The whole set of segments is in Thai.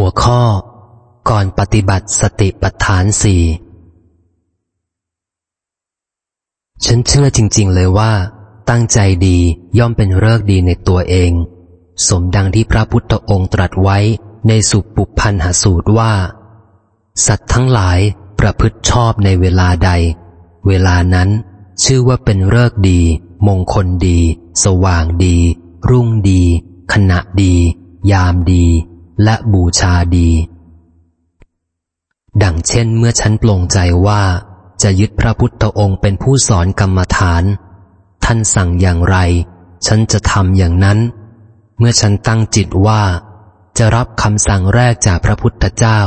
หัวข้อ ก่อนปฏิบัติสติปัฏฐานสี่ฉันเชื่อจริง ๆ เลยว่า ตั้งใจดีย่อมเป็นเลิกดีในตัวเอง สมดังที่พระพุทธองค์ตรัสไว้ในสุปุพันหสูตรว่า สัตว์ทั้งหลายประพฤติชอบในเวลาใด เวลานั้น ชื่อว่าเป็นเลิกดี มงคลดี สว่างดี รุ่งดี ขณะดี ยามดี และบูชาดี ดังเช่นเมื่อฉันปลงใจว่าจะยึดพระพุทธองค์เป็นผู้สอนกรรมฐาน ท่านสั่งอย่างไร ฉันจะทำอย่างนั้น เมื่อฉันตั้งจิตว่า จะรับคำสั่งแรกจากพระพุทธเจ้า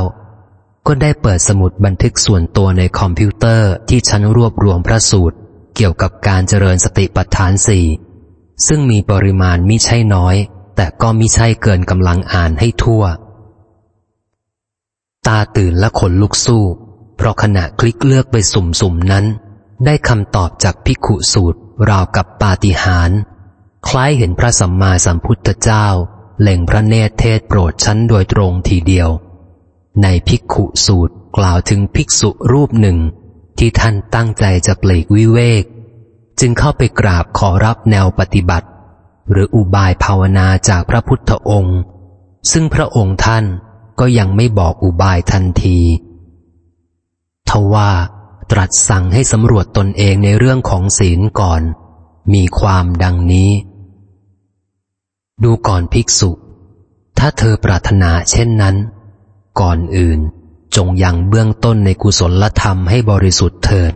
ก็ได้เปิดสมุดบันทึกส่วนตัวในคอมพิวเตอร์ที่ฉันรวบรวมพระสูตร เกี่ยวกับการเจริญสติปัฏฐานสี่ซึ่งมีปริมาณมิใช่น้อย แต่ก็มิใช่เกินกำลังอ่านให้ทั่ว ตาตื่นและขนลุกสู้ เพราะขณะคลิกเลือกไปสุ่มๆนั้น ได้คำตอบจากพิขุสูตรราวกับปาฏิหาริย์คล้ายเห็นพระสัมมาสัมพุทธเจ้า เล่งพระเนตรเทศโปรดชั้นโดยตรงทีเดียว ในพิขุสูตรกล่าวถึงภิกษุรูปหนึ่ง ที่ท่านตั้งใจจะเปลีกวิเวก จึงเข้าไปกราบขอรับแนวปฏิบัติ หรืออุบายภาวนาจากพระพุทธองค์ ซึ่งพระองค์ท่านก็ยังไม่บอกอุบายทันที ทว่าตรัสสั่งให้สำรวจตนเองในเรื่องของศีลก่อน มีความดังนี้ ดูก่อนภิกษุ ถ้าเธอปรารถนาเช่นนั้น ก่อนอื่นจงยังเบื้องต้นในกุศลธรรมให้บริสุทธิ์เถิด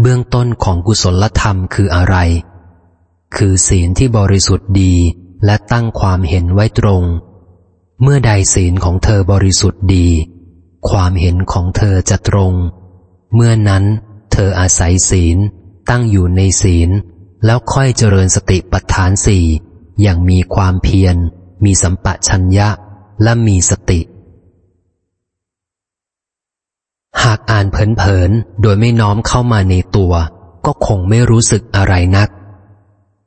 เบื้องต้นของกุศลธรรมคืออะไร คือศีลที่บริสุทธิ์ดีและตั้งความเห็นไว้ตรง เมื่อใดศีลของเธอบริสุทธิ์ดี ความเห็นของเธอจะตรง เมื่อนั้น เธออาศัยศีล ตั้งอยู่ในศีล แล้วค่อยเจริญสติปัฏฐานสี่อย่างมีความเพียร มีสัมปะชัญญะ และมีสติ หากอ่านเผินๆโดยไม่น้อมเข้ามาในตัว ก็คงไม่รู้สึกอะไรนัก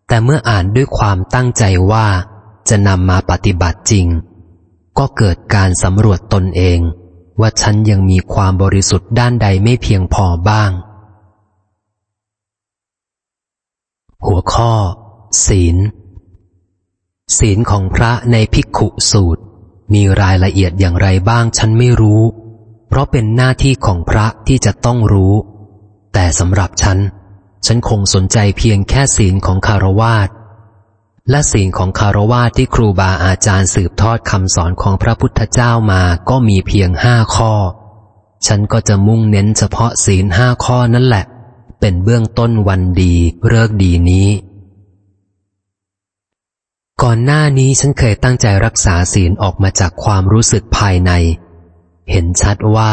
แต่เมื่ออ่านด้วยความตั้งใจว่า จะนำมาปฏิบัติจริง ก็เกิดการสำรวจตนเอง ว่าฉันยังมีความบริสุทธิ์ด้านใดไม่เพียงพอบ้าง หัวข้อ ศีล ศีลของพระในภิกขุสูตร มีรายละเอียดอย่างไรบ้างฉันไม่รู้ เพราะเป็นหน้าที่ของพระที่จะต้องรู้ แต่สำหรับฉัน ฉันคงสนใจเพียงแค่ศีลของคารวาสและศีลของคารวาสที่ครูบาอาจารย์สืบทอดคำสอนของพระพุทธเจ้ามาก็มีเพียงห้าข้อ ฉันก็จะมุ่งเน้นเฉพาะศีลห้าข้อนั่นแหละ เป็นเบื้องต้นวันดีเลิกดีนี้ ก่อนหน้านี้ฉันเคยตั้งใจรักษาศีลออกมาจากความรู้สึกภายใน เห็นชัดว่า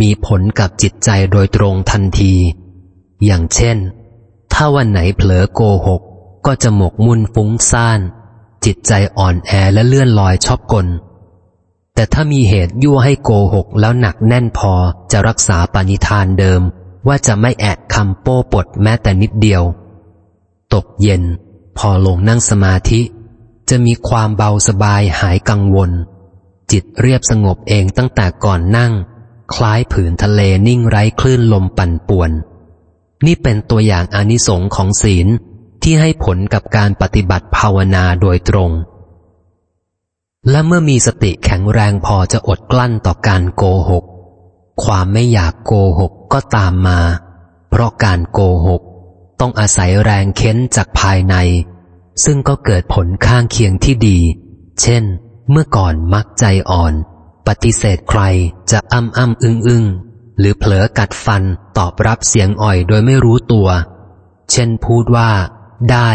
มีผลกับจิตใจโดยตรงทันที อย่างเช่น ถ้าวันไหนเผลอโกหก ก็จะหมกมุ่นฟุ้งซ่าน จิตใจอ่อนแอและเลื่อนลอยชอบกล แต่ถ้ามีเหตุยั่วให้โกหกแล้วหนักแน่นพอจะรักษาปณิธานเดิม ว่าจะไม่แอดคำโป้ปดแม้แต่นิดเดียว ตกเย็น พอลงนั่งสมาธิ จะมีความเบาสบายหายกังวล จิตเรียบสงบเองตั้งแต่ก่อนนั่ง คล้ายผืนทะเลนิ่งไร้คลื่นลมปั่นป่วน นี่เป็นตัวอย่างอานิสงค์ของศีลที่ให้ผลกับการปฏิบัติภาวนาโดยตรง และเมื่อมีสติแข็งแรงพอจะอดกลั้นต่อการโกหก ความไม่อยากโกหกก็ตามมา เพราะการโกหก ต้องอาศัยแรงเค้นจากภายใน ซึ่งก็เกิดผลข้างเคียงที่ดี เช่น เมื่อก่อนมักใจอ่อน ปฏิเสธใครจะอ้ำอ้ำอึ้งอึ้ง หรือเผลอกัดฟันตอบรับเสียงอ่อยโดยไม่รู้ตัว เช่นพูดว่า ได้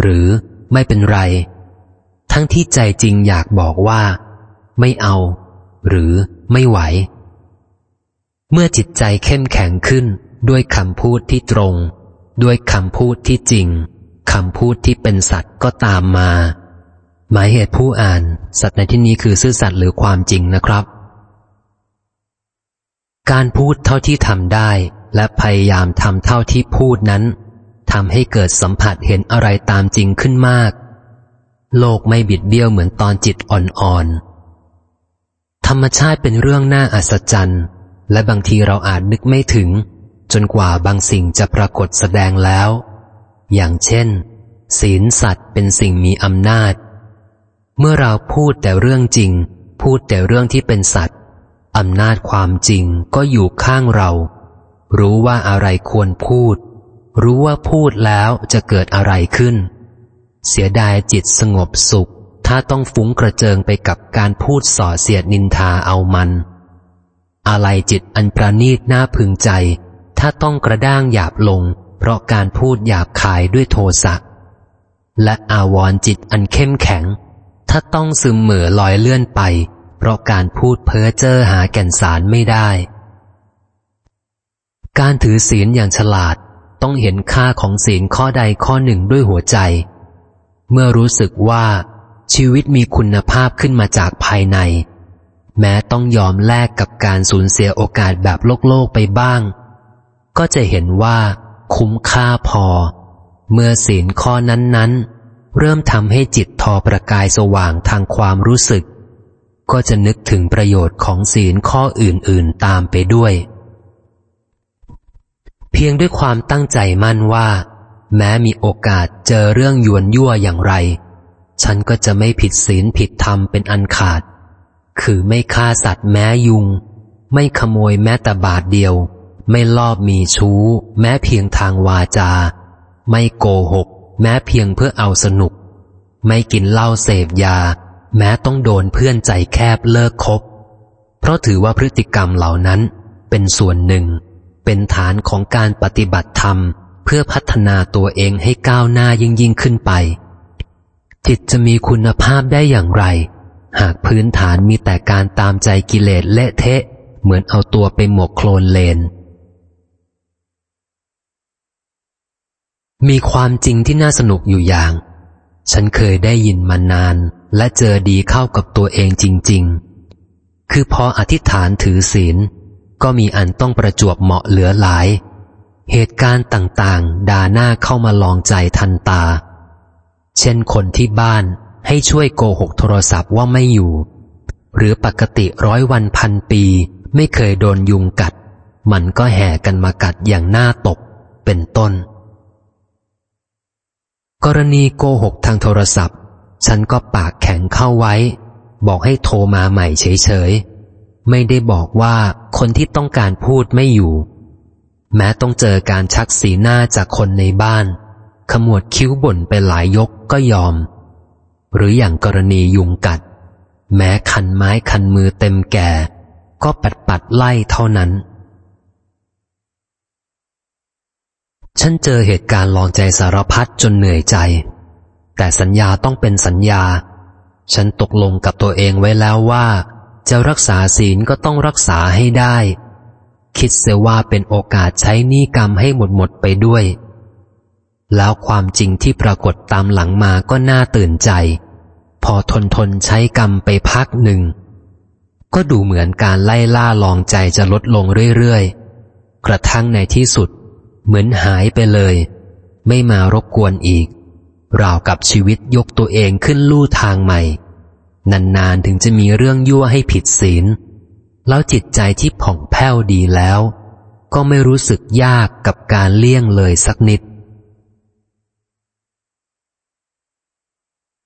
หรือไม่เป็นไร ทั้งที่ใจจริงอยากบอกว่า ไม่เอา หรือไม่ไหว เมื่อจิตใจเข้มแข็งขึ้นด้วยคำพูดที่ตรง ด้วยคำพูดที่จริงคำพูดที่เป็นสัตว์ก็ตามมา หมายเหตุผู้อ่าน สัตว์ในที่นี้คือซื่อสัตย์หรือความจริงนะครับ การพูดเท่าที่ทำได้ และพยายามทำเท่าที่พูดนั้นทำให้เกิดสัมผัสเห็นอะไรตามจริงขึ้นมาก โลกไม่บิดเบี้ยวเหมือนตอนจิตอ่อนธรรมชาติเป็นเรื่องน่าอัศจรรย์ และบางทีเราอาจนึกไม่ถึง จนกว่าบางสิ่งจะปรากฏแสดงแล้ว อย่างเช่น ศีลสัตว์เป็นสิ่งมีอำนาจ เมื่อเราพูดแต่เรื่องจริง พูดแต่เรื่องที่เป็นสัตว์ อำนาจความจริงก็อยู่ข้างเรา รู้ว่าอะไรควรพูด รู้ว่าพูดแล้วจะเกิดอะไรขึ้น เสียดายจิตสงบสุข ถ้าต้องฟุ้งกระเจิงไปกับการพูดส่อเสียดนินทาเอามัน อะไรจิตอันประนีตน่าพึงใจ ถ้าต้องกระด้างหยาบลง เพราะการพูดหยาบคายด้วยโทสะและอาวรจิตอันเข้มแข็ง ถ้าต้องซึมเหม่อลอยเลื่อนไป เพราะการพูดเพ้อเจ้อหาแก่นสารไม่ได้ การถือศีลอย่างฉลาดต้องเห็นค่าของศีลข้อใดข้อหนึ่งด้วยหัวใจ เมื่อรู้สึกว่า ชีวิตมีคุณภาพขึ้นมาจากภายใน แม้ต้องยอมแลกกับการสูญเสียโอกาสแบบโลกโลกไปบ้าง ก็จะเห็นว่า คุ้มค่าพอ เมื่อศีลข้อนั้นๆ เริ่มทำให้จิตทอประกายสว่างทางความรู้สึก ก็จะนึกถึงประโยชน์ของศีลข้ออื่น ๆ ตามไปด้วย เพียงด้วยความตั้งใจมั่นว่า แม้มีโอกาสเจอเรื่องยวนยั่วอย่างไร ฉันก็จะไม่ผิดศีลผิดธรรมเป็นอันขาด คือไม่ฆ่าสัตว์แม้ยุง ไม่ขโมยแม้แต่บาทเดียว ไม่ลอบมีชู้ แม้เพียงทางวาจา ไม่โกหก แม้เพียงเพื่อเอาสนุก ไม่กินเหล้าเสพยา แม้ต้องโดนเพื่อนใจแคบเลิกคบ เพราะถือว่าพฤติกรรมเหล่านั้นเป็นส่วนหนึ่ง เป็นฐานของการปฏิบัติธรรม เพื่อพัฒนาตัวเองให้ก้าวหน้ายิ่งยิ่งขึ้นไป จิตจะมีคุณภาพได้อย่างไร หากพื้นฐานมีแต่การตามใจกิเลสเละเทะ เหมือนเอาตัวไปหมกโคลนเลน มีความจริงที่น่าสนุกอยู่อย่าง ฉันเคยได้ยินมานาน และเจอดีเข้ากับตัวเองจริง ๆ คือพออธิษฐานถือศีล ก็มีอันต้องประจวบเหมาะเหลือหลาย เหตุการณ์ต่างๆ ดาหน้าเข้ามาลองใจทันตา เช่นคนที่บ้านให้ช่วยโกหกโทรศัพท์ว่าไม่อยู่ หรือปกติร้อยวันพันปีไม่เคยโดนยุงกัด มันก็แห่กันมากัดอย่างหน้าตก เป็นต้น กรณีโกหกทางโทรศัพท์ ฉันก็ปากแข็งเข้าไว้ บอกให้โทรมาใหม่เฉยๆ ไม่ได้บอกว่าคนที่ต้องการพูดไม่อยู่ แม้ต้องเจอการชักสีหน้าจากคนในบ้าน ขมวดคิ้วบ่นไปหลายยกก็ยอม หรืออย่างกรณียุงกัด แม้คันไม้คันมือเต็มแก่ ก็ปัดปัดไล่เท่านั้น ฉันเจอเหตุการณ์ลองใจสารพัดจนเหนื่อยใจ แต่สัญญาต้องเป็นสัญญา ฉันตกลงกับตัวเองไว้แล้วว่า จะรักษาศีลก็ต้องรักษาให้ได้ คิดเสียว่าเป็นโอกาสใช้หนี้กรรมให้หมดหมดไปด้วย แล้วความจริงที่ปรากฏตามหลังมาก็น่าตื่นใจ พอทนทนใช้กรรมไปพักหนึ่ง ก็ดูเหมือนการไล่ล่าลองใจจะลดลงเรื่อยๆ กระทั่งในที่สุด เหมือนหายไปเลย ไม่มารบกวนอีก ราวกับชีวิตยกตัวเองขึ้นลู่ทางใหม่ นานๆถึงจะมีเรื่องยั่วให้ผิดศีล แล้วจิตใจที่ผ่องแผ้วดีแล้ว ก็ไม่รู้สึกยากกับการเลี่ยงเลยสักนิด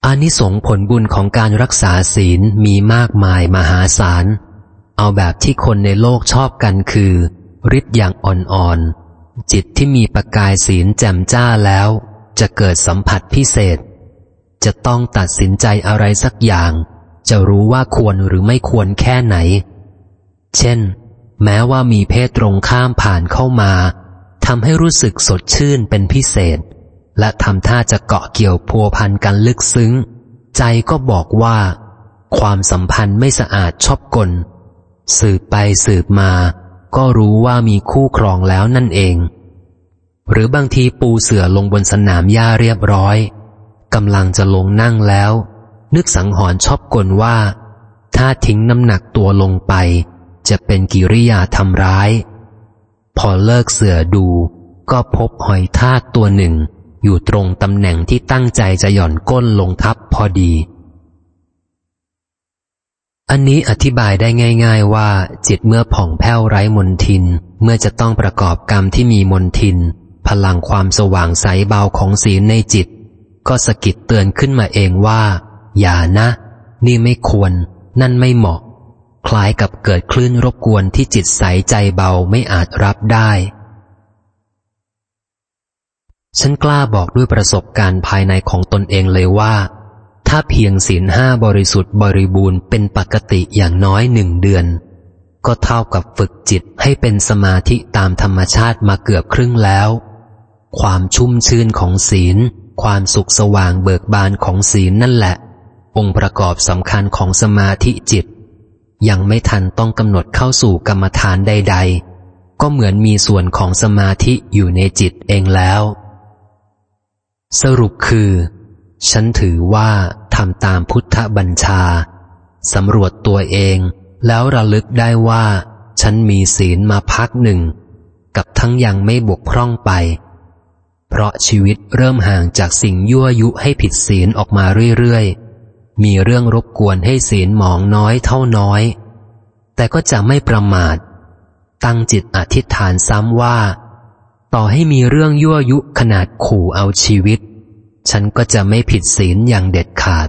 อานิสงส์ผลบุญของการรักษาศีลมีมากมายมหาศาล เอาแบบที่คนในโลกชอบกันคือฤทธิ์อย่างอ่อนๆ จิตที่มีประกายศีลแจ่มจ้าแล้ว จะเกิดสัมผัสพิเศษ จะต้องตัดสินใจอะไรสักอย่าง จะรู้ว่าควรหรือไม่ควรแค่ไหน เช่น แม้ว่ามีเพศตรงข้ามผ่านเข้ามาทำให้รู้สึกสดชื่นเป็นพิเศษ และทำท่าจะเกาะเกี่ยวพัวพันกันลึกซึ้ง ใจก็บอกว่า ความสัมพันธ์ไม่สะอาดชอบกล สืบไปสืบมา ก็รู้ว่ามีคู่ครองแล้วนั่นเอง หรือบางทีปูเสื่อลงบนสนามหญ้าเรียบร้อยกำลังจะลงนั่งแล้ว นึกสังหรณ์ชอบกลว่า ถ้าทิ้งน้ำหนักตัวลงไป จะเป็นกิริยาทำร้าย พอเลิกเสื่อดู ก็พบหอยทากตัวหนึ่ง อยู่ตรงตำแหน่งที่ตั้งใจจะหย่อนก้นลงทับพอดี อันนี้อธิบายได้ง่าย ๆว่า จิตเมื่อผ่องแผ้วไร้มนทิน เมื่อจะต้องประกอบกรรมที่มีมนทิน พลังความสว่างใสเบาของศีลในจิต ก็สะกิดเตือนขึ้นมาเองว่า อย่านะ นี่ไม่ควร นั่นไม่เหมาะ คล้ายกับเกิดคลื่นรบกวนที่จิตใสใจเบาไม่อาจรับได้ ฉันกล้าบอกด้วยประสบการณ์ภายในของตนเองเลยว่า ถ้าเพียงศีลห้าบริสุทธิ์บริบูรณ์เป็นปกติอย่างน้อยหนึ่งเดือนก็เท่ากับฝึกจิตให้เป็นสมาธิตามธรรมชาติมาเกือบครึ่งแล้ว ความชุ่มชื่นของศีล ความสุขสว่างเบิกบานของศีลนั่นแหละ องค์ประกอบสำคัญของสมาธิจิต ยังไม่ทันต้องกำหนดเข้าสู่กรรมฐานใด ๆ ก็เหมือนมีส่วนของสมาธิอยู่ในจิตเองแล้ว สรุปคือ ฉันถือว่าทำตามพุทธบัญชาสำรวจตัวเองแล้วระลึกได้ว่า ฉันมีศีลมาพักหนึ่ง กับทั้งยังไม่บกพร่องไป เพราะชีวิตเริ่มห่างจากสิ่งยั่วยุให้ผิดศีลออกมาเรื่อยๆ มีเรื่องรบกวนให้ศีลหมองน้อยเท่าน้อย แต่ก็จะไม่ประมาท ตั้งจิตอธิษฐานซ้ำว่า ต่อให้มีเรื่องยั่วยุขนาดขู่เอาชีวิต ฉันก็จะไม่ผิดศีลอย่างเด็ดขาด